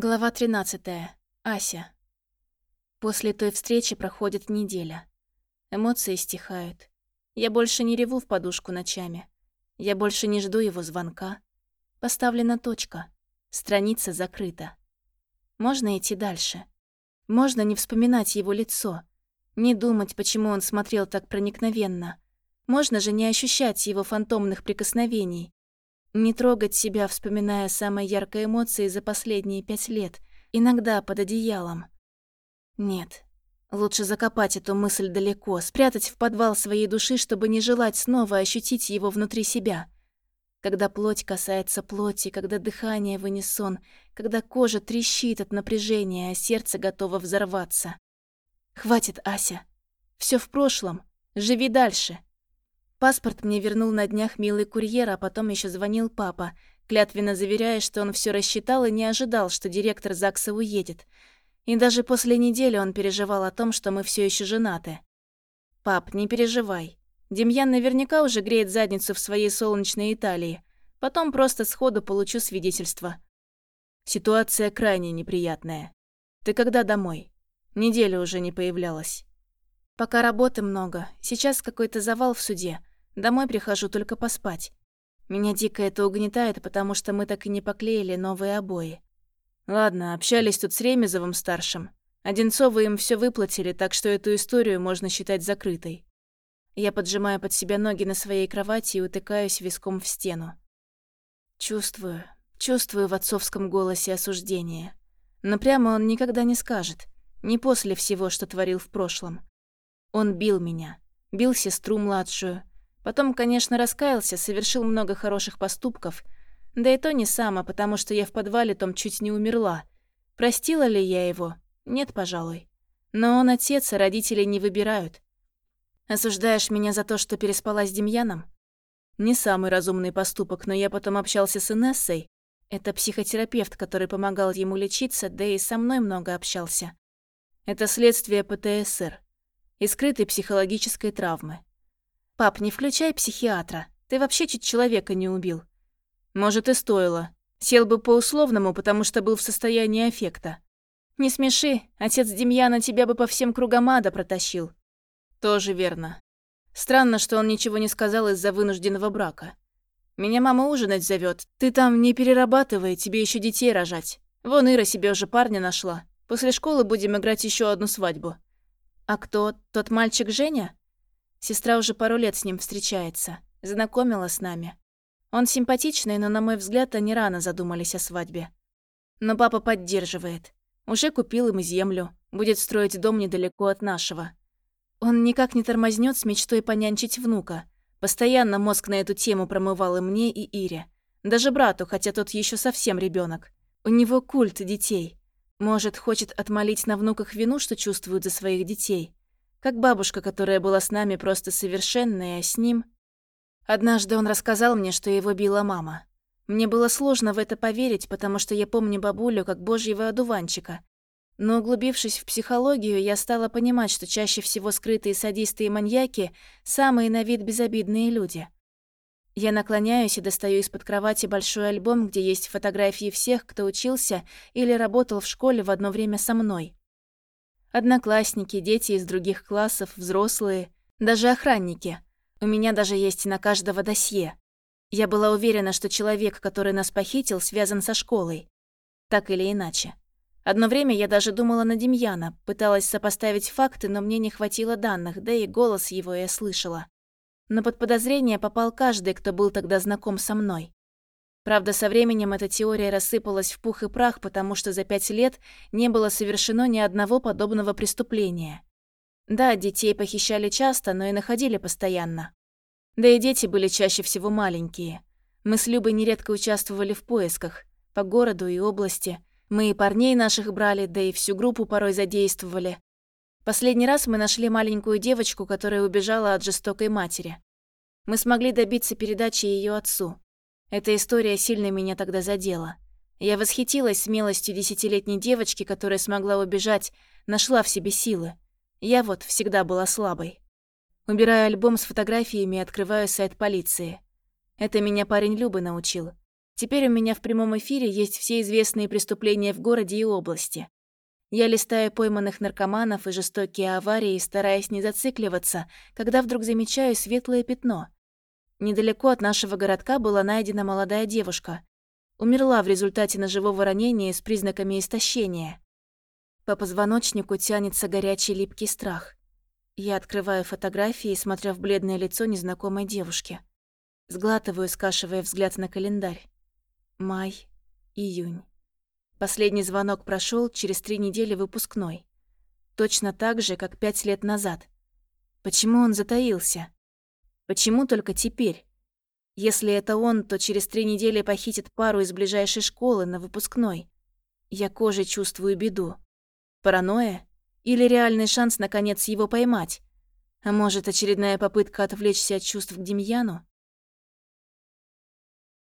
Глава 13. Ася. После той встречи проходит неделя. Эмоции стихают. Я больше не реву в подушку ночами. Я больше не жду его звонка. Поставлена точка. Страница закрыта. Можно идти дальше. Можно не вспоминать его лицо. Не думать, почему он смотрел так проникновенно. Можно же не ощущать его фантомных прикосновений. Не трогать себя, вспоминая самые яркие эмоции за последние пять лет, иногда под одеялом. Нет, лучше закопать эту мысль далеко, спрятать в подвал своей души, чтобы не желать снова ощутить его внутри себя. Когда плоть касается плоти, когда дыхание в унисон, когда кожа трещит от напряжения, а сердце готово взорваться. Хватит, Ася. Все в прошлом. Живи дальше. Паспорт мне вернул на днях милый курьер, а потом еще звонил папа, клятвенно заверяя, что он все рассчитал и не ожидал, что директор ЗАГСа уедет. И даже после недели он переживал о том, что мы все еще женаты. «Пап, не переживай. Демьян наверняка уже греет задницу в своей солнечной Италии. Потом просто сходу получу свидетельство». Ситуация крайне неприятная. Ты когда домой? Неделю уже не появлялась. Пока работы много. Сейчас какой-то завал в суде. Домой прихожу только поспать. Меня дико это угнетает, потому что мы так и не поклеили новые обои. Ладно, общались тут с Ремезовым-старшим. Одинцовы им все выплатили, так что эту историю можно считать закрытой. Я поджимаю под себя ноги на своей кровати и утыкаюсь виском в стену. Чувствую, чувствую в отцовском голосе осуждение. Но прямо он никогда не скажет. Не после всего, что творил в прошлом. Он бил меня. Бил сестру младшую. Потом, конечно, раскаялся, совершил много хороших поступков. Да и то не сам, а потому что я в подвале том чуть не умерла. Простила ли я его? Нет, пожалуй. Но он отец, а родители не выбирают. Осуждаешь меня за то, что переспала с Демьяном? Не самый разумный поступок, но я потом общался с Инессой. Это психотерапевт, который помогал ему лечиться, да и со мной много общался. Это следствие ПТСР и скрытой психологической травмы. «Пап, не включай психиатра. Ты вообще чуть человека не убил». «Может, и стоило. Сел бы по условному, потому что был в состоянии аффекта». «Не смеши. Отец Демьяна тебя бы по всем кругам ада протащил». «Тоже верно. Странно, что он ничего не сказал из-за вынужденного брака. Меня мама ужинать зовет. Ты там не перерабатывай, тебе еще детей рожать. Вон Ира себе уже парня нашла. После школы будем играть еще одну свадьбу». «А кто? Тот мальчик Женя?» Сестра уже пару лет с ним встречается. Знакомила с нами. Он симпатичный, но, на мой взгляд, они рано задумались о свадьбе. Но папа поддерживает. Уже купил им землю. Будет строить дом недалеко от нашего. Он никак не тормознет с мечтой понянчить внука. Постоянно мозг на эту тему промывал и мне, и Ире. Даже брату, хотя тот еще совсем ребенок. У него культ детей. Может, хочет отмолить на внуках вину, что чувствует за своих детей. Как бабушка, которая была с нами просто совершенная, а с ним... Однажды он рассказал мне, что его била мама. Мне было сложно в это поверить, потому что я помню бабулю как божьего одуванчика. Но углубившись в психологию, я стала понимать, что чаще всего скрытые садисты и маньяки – самые на вид безобидные люди. Я наклоняюсь и достаю из-под кровати большой альбом, где есть фотографии всех, кто учился или работал в школе в одно время со мной. Одноклассники, дети из других классов, взрослые, даже охранники. У меня даже есть на каждого досье. Я была уверена, что человек, который нас похитил, связан со школой. Так или иначе. Одно время я даже думала на Демьяна, пыталась сопоставить факты, но мне не хватило данных, да и голос его я слышала. Но под подозрение попал каждый, кто был тогда знаком со мной. Правда, со временем эта теория рассыпалась в пух и прах, потому что за пять лет не было совершено ни одного подобного преступления. Да, детей похищали часто, но и находили постоянно. Да и дети были чаще всего маленькие. Мы с Любой нередко участвовали в поисках, по городу и области. Мы и парней наших брали, да и всю группу порой задействовали. Последний раз мы нашли маленькую девочку, которая убежала от жестокой матери. Мы смогли добиться передачи ее отцу. Эта история сильно меня тогда задела. Я восхитилась смелостью десятилетней девочки, которая смогла убежать, нашла в себе силы. Я вот всегда была слабой. Убираю альбом с фотографиями и открываю сайт полиции. Это меня парень Любы научил. Теперь у меня в прямом эфире есть все известные преступления в городе и области. Я листаю пойманных наркоманов и жестокие аварии, стараясь не зацикливаться, когда вдруг замечаю светлое пятно. Недалеко от нашего городка была найдена молодая девушка. Умерла в результате ножевого ранения с признаками истощения. По позвоночнику тянется горячий липкий страх. Я открываю фотографии, смотря в бледное лицо незнакомой девушки. Сглатываю, скашивая взгляд на календарь. Май, июнь. Последний звонок прошел через три недели выпускной. Точно так же, как пять лет назад. Почему он затаился? Почему только теперь? Если это он, то через три недели похитит пару из ближайшей школы на выпускной. Я кожей чувствую беду. Паранойя? Или реальный шанс наконец его поймать? А может, очередная попытка отвлечься от чувств к Демьяну?